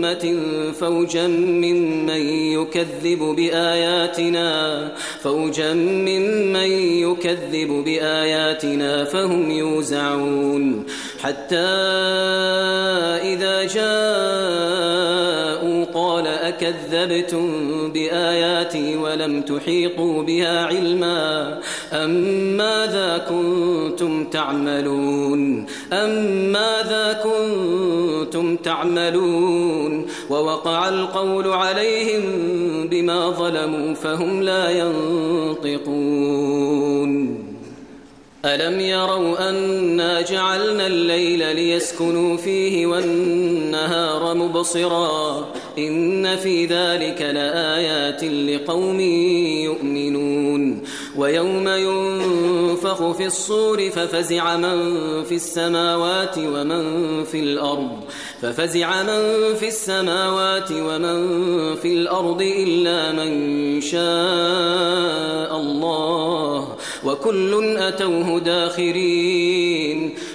أمة فوجا ممن يكذب بآياتنا فوجا ممن يكذب بآياتنا فهم يوزعون. حتى إذا جاءوا كذبتم بآياتي ولم تحيطوا بها علما أم ماذا كنتم تعملون أم ماذا كنتم تعملون ووقع القول عليهم بما ظلموا فهم لا ينطقون ألم يروا أنا جعلنا الليل ليسكنوا فيه والنهار مبصراً إن في ذلك لآيات لقوم يؤمنون. ويوم ينفخ في الصور ففزع من في السماوات ومن في الأرض. ففزع من في السماوات ومن في الأرض إلا من شاء الله. وكل أتوه داخرين.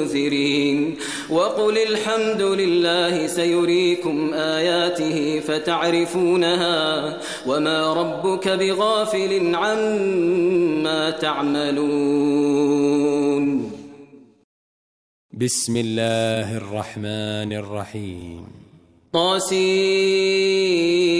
المنذرين وقل الحمد لله سيريكم آياته فتعرفونها وما ربك بغافل عما تعملون. بسم الله الرحمن الرحيم. طاسين.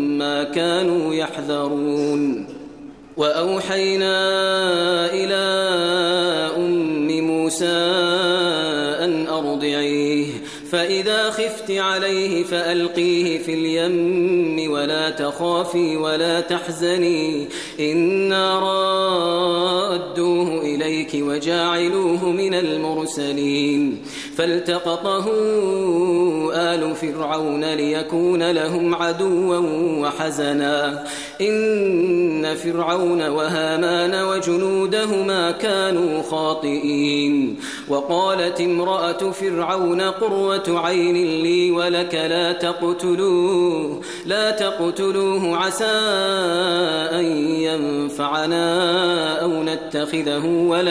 مما كانوا يحذرون. وأوحينا إلى أم موسى أن أرضعيه. فإذا خفت عليه فألقيه في اليم. ولا تخافي ولا تحزني. إنا رأى إليك وجاعلوه من المرسلين فالتقطه آل فرعون ليكون لهم عدوا وحزنا إن فرعون وهامان وجنودهما كانوا خاطئين وقالت امرأة فرعون قروة عين لي ولك لا تقتلوه لا تقتلوه عسى أن ينفعنا أو نتخذه ولا